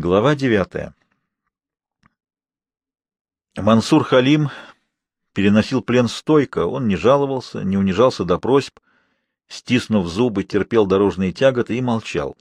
Глава девятая. Мансур Халим переносил плен стойко, он не жаловался, не унижался до просьб, стиснув зубы, терпел дорожные тяготы и молчал.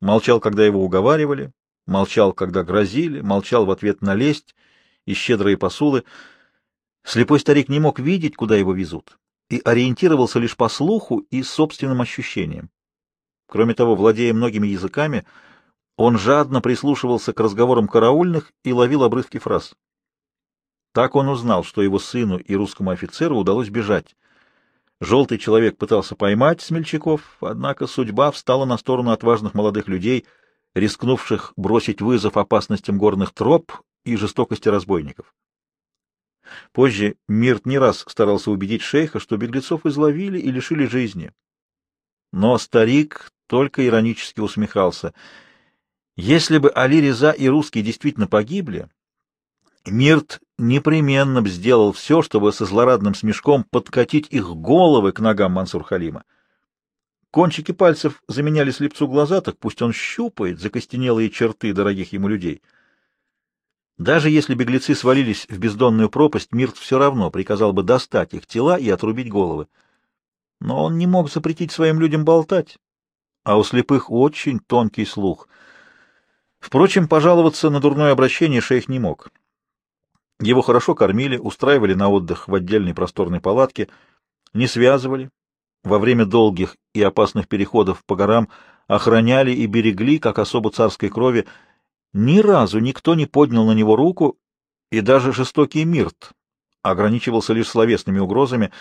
Молчал, когда его уговаривали, молчал, когда грозили, молчал в ответ на лесть и щедрые посулы. Слепой старик не мог видеть, куда его везут, и ориентировался лишь по слуху и собственным ощущениям. Кроме того, владея многими языками, он жадно прислушивался к разговорам караульных и ловил обрывки фраз. Так он узнал, что его сыну и русскому офицеру удалось бежать. Желтый человек пытался поймать смельчаков, однако судьба встала на сторону отважных молодых людей, рискнувших бросить вызов опасностям горных троп и жестокости разбойников. Позже Мирт не раз старался убедить шейха, что беглецов изловили и лишили жизни. Но старик только иронически усмехался — если бы Али Реза и русские действительно погибли, Мирт непременно бы сделал все, чтобы со злорадным смешком подкатить их головы к ногам Мансур-Халима. Кончики пальцев заменяли слепцу глаза, так пусть он щупает закостенелые черты дорогих ему людей. Даже если беглецы свалились в бездонную пропасть, Мирт все равно приказал бы достать их тела и отрубить головы. Но он не мог запретить своим людям болтать, а у слепых очень тонкий слух — Впрочем, пожаловаться на дурное обращение шейх не мог. Его хорошо кормили, устраивали на отдых в отдельной просторной палатке, не связывали, во время долгих и опасных переходов по горам охраняли и берегли, как особо царской крови. Ни разу никто не поднял на него руку, и даже жестокий Мирт ограничивался лишь словесными угрозами,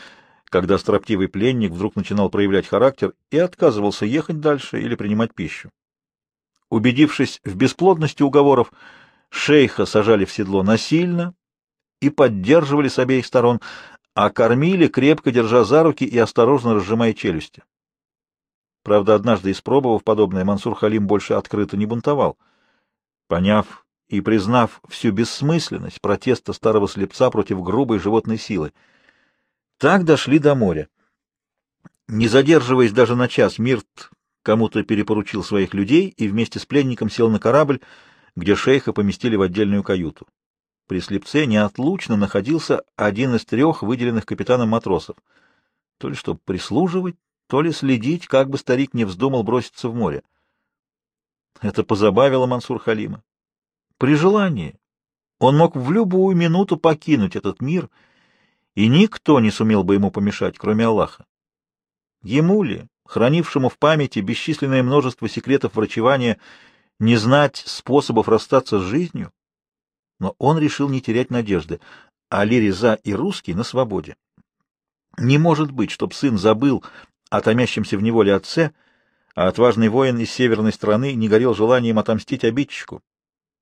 когда строптивый пленник вдруг начинал проявлять характер и отказывался ехать дальше или принимать пищу. Убедившись в бесплодности уговоров, шейха сажали в седло насильно и поддерживали с обеих сторон, а кормили, крепко держа за руки и осторожно разжимая челюсти. Правда, однажды испробовав подобное, Мансур Халим больше открыто не бунтовал. Поняв и признав всю бессмысленность протеста старого слепца против грубой животной силы. Так дошли до моря. Не задерживаясь даже на час, Мирт кому-то перепоручил своих людей и вместе с пленником сел на корабль, где шейха поместили в отдельную каюту. При слепце неотлучно находился один из трех выделенных капитаном матросов, то ли чтобы прислуживать, то ли следить, как бы старик не вздумал броситься в море. Это позабавило Мансур Халима. При желании он мог в любую минуту покинуть этот мир, и никто не сумел бы ему помешать, кроме Аллаха. Ему ли, хранившему в памяти бесчисленное множество секретов врачевания, не знать способов расстаться с жизнью? Но он решил не терять надежды. Али Реза и русский на свободе. Не может быть, чтоб сын забыл о томящемся в неволе отце, а отважный воин из северной страны не горел желанием отомстить обидчику.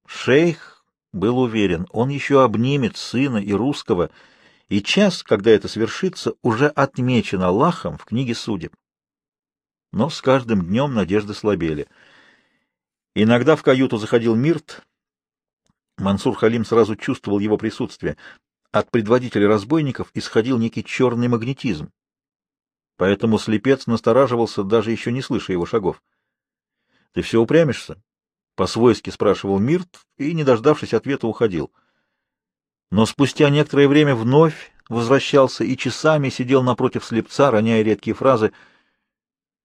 Шейх был уверен, он еще обнимет сына и русского, и час, когда это свершится, уже отмечен Аллахом в книге судеб. Но с каждым днем надежды слабели. Иногда в каюту заходил Мирт. Мансур Халим сразу чувствовал его присутствие. От предводителя разбойников исходил некий черный магнетизм. Поэтому слепец настораживался, даже еще не слыша его шагов. — Ты все упрямишься? — по-свойски спрашивал Мирт и, не дождавшись ответа, уходил. Но спустя некоторое время вновь возвращался и часами сидел напротив слепца, роняя редкие фразы —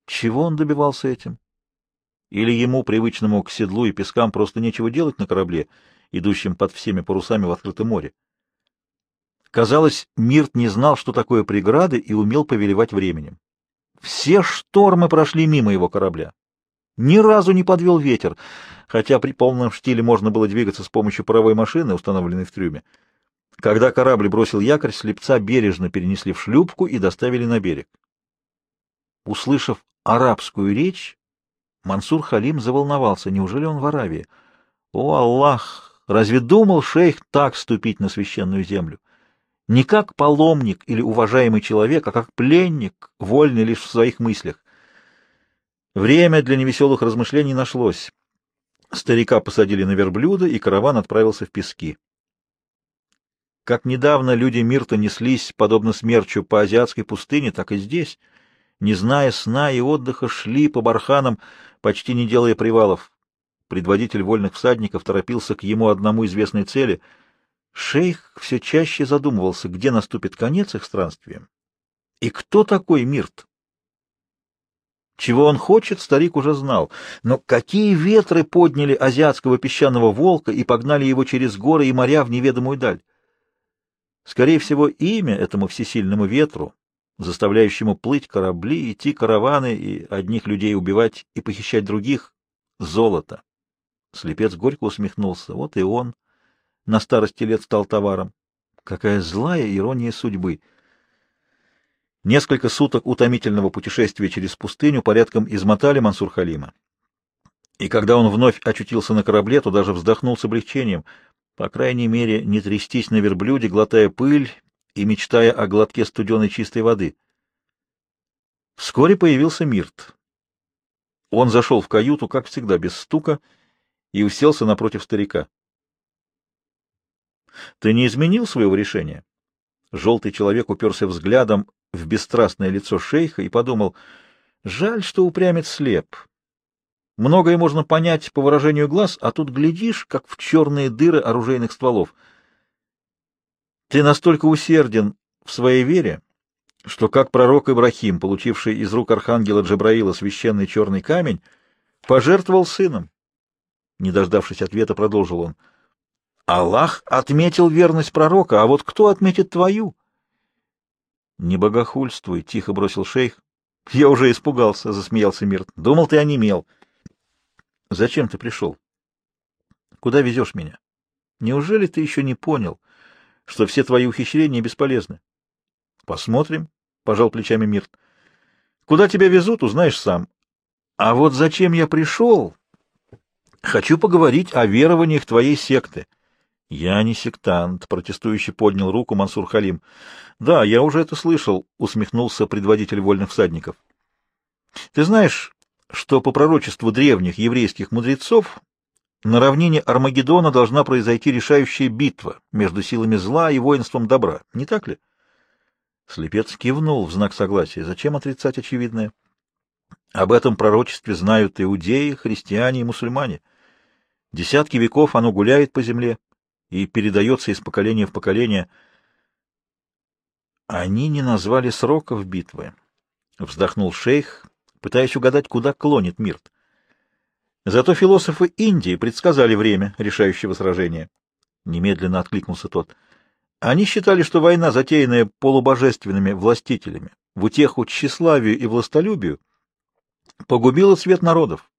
чего он добивался этим? Или ему, привычному к седлу и пескам, просто нечего делать на корабле, идущем под всеми парусами в открытом море? Казалось, Мирт не знал, что такое преграды, и умел повелевать временем. Все штормы прошли мимо его корабля. Ни разу не подвел ветер, хотя при полном штиле можно было двигаться с помощью паровой машины, установленной в трюме. Когда корабль бросил якорь, слепца бережно перенесли в шлюпку и доставили на берег. Услышав арабскую речь, Мансур Халим заволновался. Неужели он в Аравии? О, Аллах! Разве думал шейх так ступить на священную землю? Не как паломник или уважаемый человек, а как пленник, вольный лишь в своих мыслях. Время для невеселых размышлений нашлось. Старика посадили на верблюда, и караван отправился в пески. Как недавно люди Мирта неслись, подобно смерчу, по азиатской пустыне, так и здесь — не зная сна и отдыха, шли по барханам, почти не делая привалов. предводитель вольных всадников торопился к ему одному известной цели. Шейх все чаще задумывался, где наступит конец их странствиям. И кто такой Мирт? Чего он хочет, старик уже знал. Но какие ветры подняли азиатского песчаного волка и погнали его через горы и моря в неведомую даль? Скорее всего, имя этому всесильному ветру, заставляющему плыть корабли, идти караваны и одних людей убивать и похищать других, — золото. Слепец горько усмехнулся. Вот и он на старости лет стал товаром. Какая злая ирония судьбы! Несколько суток утомительного путешествия через пустыню порядком измотали Мансур Халима. И когда он вновь очутился на корабле, то даже вздохнул с облегчением. По крайней мере, не трястись на верблюде, глотая пыль и мечтая о глотке студеной чистой воды. Вскоре появился Мирт. Он зашел в каюту, как всегда, без стука, и уселся напротив старика. — Ты не изменил своего решения? Желтый человек уперся взглядом в бесстрастное лицо шейха и подумал, жаль, что упрямец слеп. Многое можно понять по выражению глаз, а тут глядишь, как в черные дыры оружейных стволов. Ты настолько усерден в своей вере, что как пророк Ибрахим, получивший из рук архангела Джабраила священный черный камень, пожертвовал сыном. Не дождавшись ответа, продолжил он. Аллах отметил верность пророка, а вот кто отметит твою? Не богохульствуй, тихо бросил шейх. Я уже испугался, засмеялся Мирт. Думал, ты онемел. Зачем ты пришел? Куда везешь меня? Неужели ты еще не понял, что все твои ухищрения бесполезны? Посмотрим, пожал плечами Мирт. Куда тебя везут, узнаешь сам. А вот зачем я пришел? Хочу поговорить о верованиях твоей секты. — Я не сектант, — протестующий поднял руку Мансур Халим. — Да, я уже это слышал, — усмехнулся предводитель вольных всадников. — Ты знаешь, что по пророчеству древних еврейских мудрецов на равнине Армагеддона должна произойти решающая битва между силами зла и воинством добра, не так ли? Слепец кивнул в знак согласия. Зачем отрицать очевидное? Об этом пророчестве знают иудеи, христиане и мусульмане. Десятки веков оно гуляет по земле, и передается из поколения в поколение. Они не назвали сроков битвы, — вздохнул шейх, пытаясь угадать, куда клонит Мирт. Зато философы Индии предсказали время решающего сражения. Немедленно откликнулся тот. Они считали, что война, затеянная полубожественными властителями, в утеху тщеславию и властолюбию, погубила цвет народов,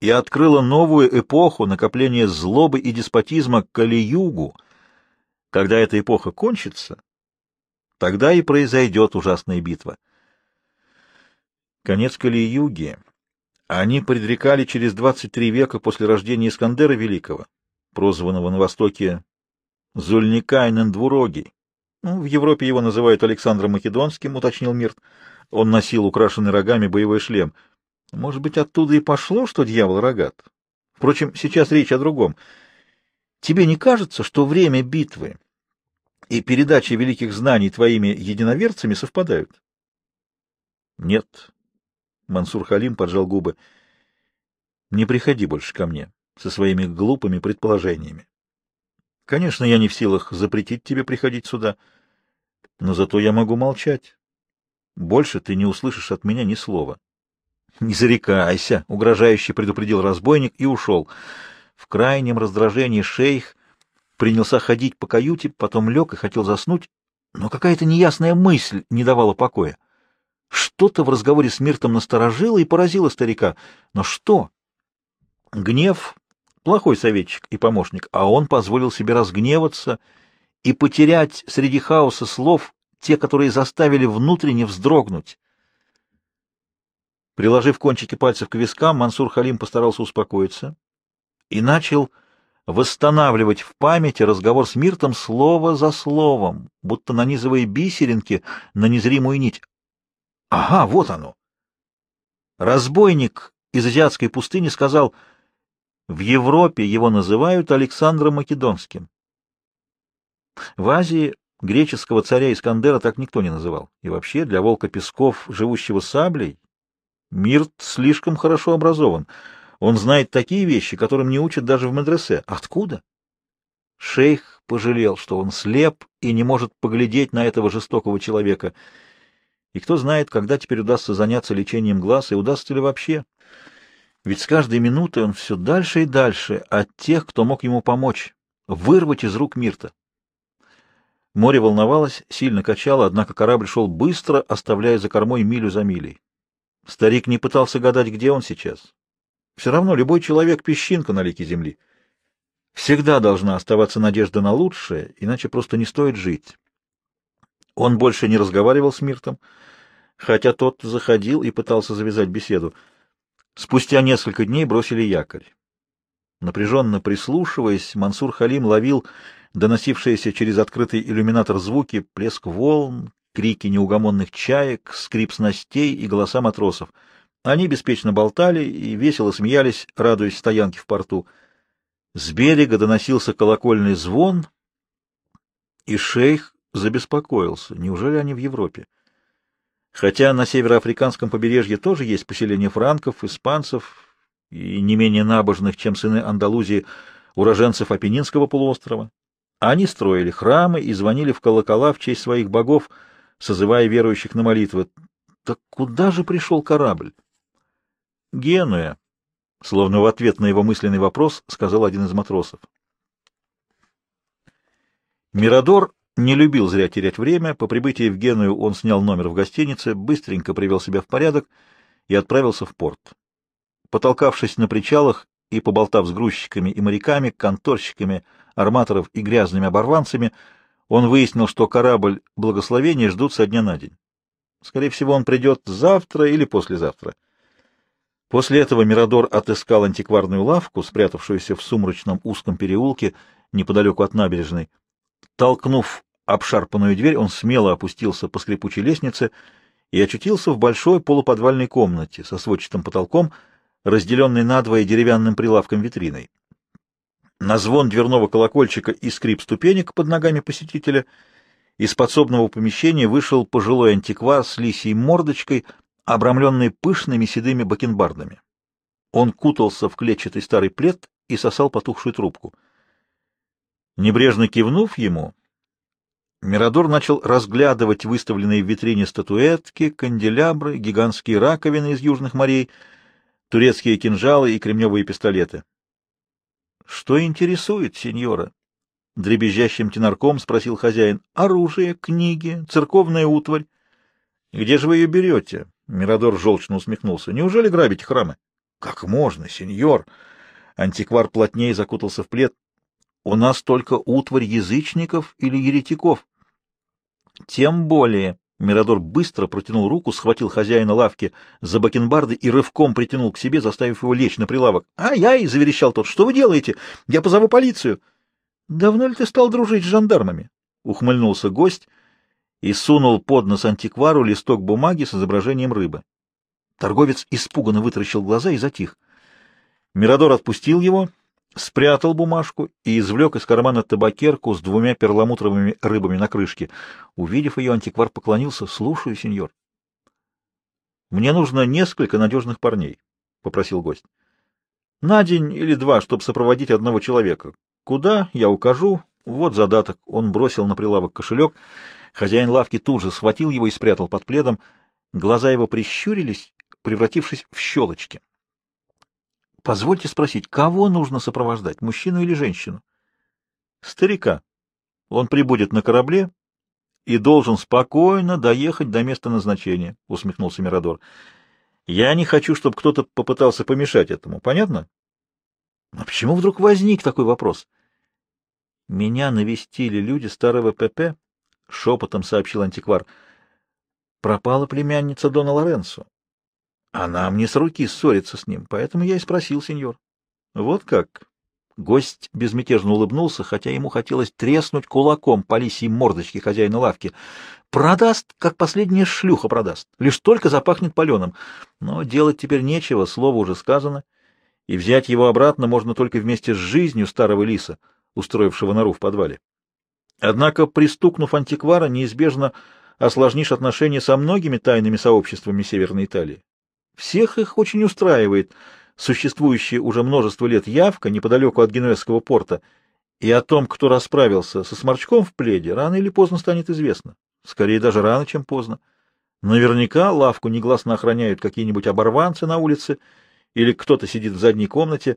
и открыла новую эпоху накопления злобы и деспотизма Кали-Югу. Когда эта эпоха кончится, тогда и произойдет ужасная битва. Конец Кали-Юги они предрекали через 23 века после рождения Искандера Великого, прозванного на Востоке Зульникайнен Двурогий. Ну, в Европе его называют Александром Македонским, уточнил Мирт. Он носил украшенный рогами боевой шлем — может быть, оттуда и пошло, что дьявол рогат? Впрочем, сейчас речь о другом. Тебе не кажется, что время битвы и передача великих знаний твоими единоверцами совпадают? Нет. Мансур Халим поджал губы. Не приходи больше ко мне со своими глупыми предположениями. Конечно, я не в силах запретить тебе приходить сюда, но зато я могу молчать. Больше ты не услышишь от меня ни слова. — Не зарекайся, — угрожающе предупредил разбойник и ушел. В крайнем раздражении шейх принялся ходить по каюте, потом лег и хотел заснуть, но какая-то неясная мысль не давала покоя. Что-то в разговоре с Миртом насторожило и поразило старика. Но что? Гнев — плохой советчик и помощник, а он позволил себе разгневаться и потерять среди хаоса слов те, которые заставили внутренне вздрогнуть. Приложив кончики пальцев к вискам, Мансур Халим постарался успокоиться и начал восстанавливать в памяти разговор с Миртом слово за словом, будто нанизывая бисеринки на незримую нить. Ага, вот оно. Разбойник из азиатской пустыни сказал, в Европе его называют Александром Македонским. В Азии греческого царя Искандера так никто не называл. И вообще для волка Песков, живущего саблей, Мирт слишком хорошо образован. Он знает такие вещи, которым не учат даже в медресе. Откуда? Шейх пожалел, что он слеп и не может поглядеть на этого жестокого человека. И кто знает, когда теперь удастся заняться лечением глаз, и удастся ли вообще. Ведь с каждой минутой он все дальше и дальше от тех, кто мог ему помочь, вырвать из рук Мирта. Море волновалось, сильно качало, однако корабль шел быстро, оставляя за кормой милю за милей. Старик не пытался гадать, где он сейчас. Все равно любой человек — песчинка на лике земли. Всегда должна оставаться надежда на лучшее, иначе просто не стоит жить. Он больше не разговаривал с Миртом, хотя тот заходил и пытался завязать беседу. Спустя несколько дней бросили якорь. Напряженно прислушиваясь, Мансур Халим ловил доносившиеся через открытый иллюминатор звуки, плеск волн, крики неугомонных чаек, скрип снастей и голоса матросов. Они беспечно болтали и весело смеялись, радуясь стоянке в порту. С берега доносился колокольный звон, и шейх забеспокоился. Неужели они в Европе? Хотя на североафриканском побережье тоже есть поселения франков, испанцев и не менее набожных, чем сыны Андалузии, уроженцев Апеннинского полуострова. Они строили храмы и звонили в колокола в честь своих богов, созывая верующих на молитвы. Так куда же пришел корабль? Генуя, словно в ответ на его мысленный вопрос, сказал один из матросов. Мирадор не любил зря терять время. По прибытии в Геную он снял номер в гостинице, быстренько привел себя в порядок и отправился в порт. Потолкавшись на причалах и поболтав с грузчиками и моряками, конторщиками, арматоров и грязными оборванцами, он выяснил, что корабль благословения ждут со дня на день. Скорее всего, он придет завтра или послезавтра. После этого Мирадор отыскал антикварную лавку, спрятавшуюся в сумрачном узком переулке неподалеку от набережной. Толкнув обшарпанную дверь, он смело опустился по скрипучей лестнице и очутился в большой полуподвальной комнате со сводчатым потолком, разделенной надвое деревянным прилавком-витриной. На звон дверного колокольчика и скрип ступенек под ногами посетителя из подсобного помещения вышел пожилой антиквар с лисьей мордочкой, обрамленный пышными седыми бакенбардами. Он кутался в клетчатый старый плед и сосал потухшую трубку. Небрежно кивнув ему, Мирадор начал разглядывать выставленные в витрине статуэтки, канделябры, гигантские раковины из южных морей, турецкие кинжалы и кремневые пистолеты. — Что интересует, сеньора? — дребезжащим тенарком спросил хозяин. — Оружие, книги, церковная утварь. — Где же вы ее берете? — Мирадор желчно усмехнулся. — Неужели грабите храмы? — Как можно, сеньор? Антиквар плотнее закутался в плед. — У нас только утварь язычников или еретиков. — Тем более. Мирадор быстро протянул руку, схватил хозяина лавки за бакенбарды и рывком притянул к себе, заставив его лечь на прилавок. «Ай-яй!» — заверещал тот. «Что вы делаете? Я позову полицию!» «Давно ли ты стал дружить с жандармами?» — ухмыльнулся гость и сунул под нос антиквару листок бумаги с изображением рыбы. Торговец испуганно вытаращил глаза и затих. Мирадор отпустил его спрятал бумажку и извлек из кармана табакерку с двумя перламутровыми рыбами на крышке. Увидев ее, антиквар поклонился. — Слушаю, сеньор. — Мне нужно несколько надежных парней, — попросил гость. — На день или два, чтобы сопроводить одного человека. Куда, я укажу. Вот задаток. Он бросил на прилавок кошелек. Хозяин лавки тут же схватил его и спрятал под пледом. Глаза его прищурились, превратившись в щелочки. Позвольте спросить, кого нужно сопровождать, мужчину или женщину? Старика. Он прибудет на корабле и должен спокойно доехать до места назначения, усмехнулся Мирадор. Я не хочу, чтобы кто-то попытался помешать этому. Понятно? А почему вдруг возник такой вопрос? Меня навестили люди старого ПП, шепотом сообщил антиквар. Пропала племянница Дона Лоренцо. А нам не с руки ссориться с ним, поэтому я и спросил, сеньор. Вот как. Гость безмятежно улыбнулся, хотя ему хотелось треснуть кулаком по лисьей мордочке хозяина лавки. Продаст, как последняя шлюха продаст, лишь только запахнет паленым. Но делать теперь нечего, слово уже сказано, и взять его обратно можно только вместе с жизнью старого лиса, устроившего нору в подвале. Однако, пристукнув антиквара, неизбежно осложнишь отношения со многими тайными сообществами Северной Италии. Всех их очень устраивает, существующая уже множество лет явка неподалеку от Генуэзского порта, и о том, кто расправился со сморчком в пледе, рано или поздно станет известно. Скорее даже рано, чем поздно. Наверняка лавку негласно охраняют какие-нибудь оборванцы на улице, или кто-то сидит в задней комнате.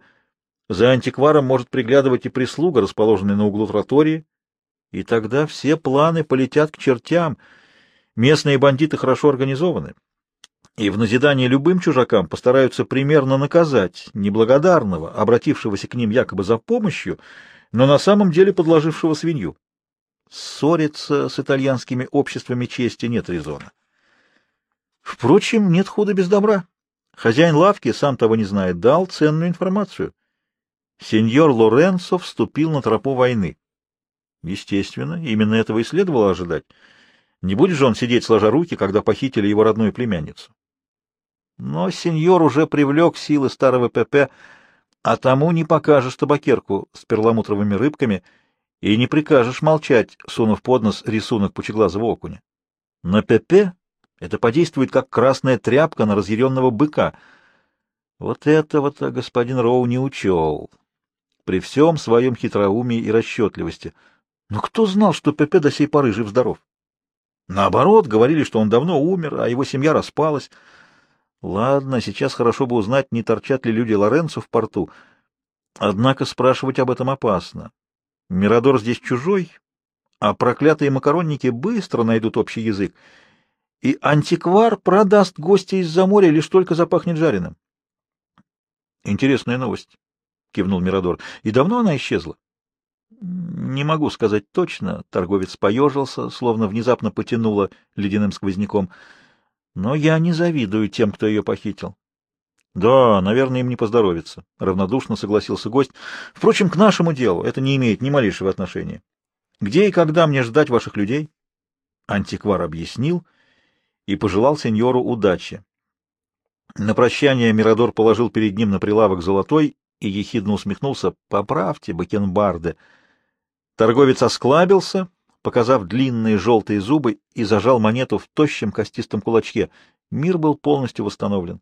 За антикваром может приглядывать и прислуга, расположенная на углу тротории. И тогда все планы полетят к чертям. Местные бандиты хорошо организованы. И в назидание любым чужакам постараются примерно наказать неблагодарного, обратившегося к ним якобы за помощью, но на самом деле подложившего свинью. Ссориться с итальянскими обществами чести нет резона. Впрочем, нет худа без добра. Хозяин лавки, сам того не знает, дал ценную информацию. Сеньор Лоренцо вступил на тропу войны. Естественно, именно этого и следовало ожидать. Не будет же он сидеть сложа руки, когда похитили его родную племянницу. Но сеньор уже привлек силы старого ПП, а тому не покажешь табакерку с перламутровыми рыбками и не прикажешь молчать, сунув под нос рисунок пучеглазого окуня. На ПП это подействует, как красная тряпка на разъяренного быка. Вот этого-то господин Роу не учел. При всем своем хитроумии и расчетливости. Но кто знал, что Пепе до сей поры жив-здоров? Наоборот, говорили, что он давно умер, а его семья распалась. Ладно, сейчас хорошо бы узнать, не торчат ли люди Лоренцо в порту. Однако спрашивать об этом опасно. Мирадор здесь чужой, а проклятые макаронники быстро найдут общий язык и антиквар продаст гостя из-за моря, лишь только запахнет жареным. — Интересная новость, — кивнул Мирадор. — И давно она исчезла? — Не могу сказать точно. Торговец поежился, словно внезапно потянуло ледяным сквозняком. — Но я не завидую тем, кто ее похитил. — Да, наверное, им не поздоровится, — равнодушно согласился гость. — Впрочем, к нашему делу это не имеет ни малейшего отношения. Где и когда мне ждать ваших людей? Антиквар объяснил — и пожелал сеньору удачи. На прощание Мирадор положил перед ним на прилавок золотой и ехидно усмехнулся. «Поправьте, бакенбарды!» Торговец осклабился, показав длинные желтые зубы, и зажал монету в тощем костистом кулачке. Мир был полностью восстановлен.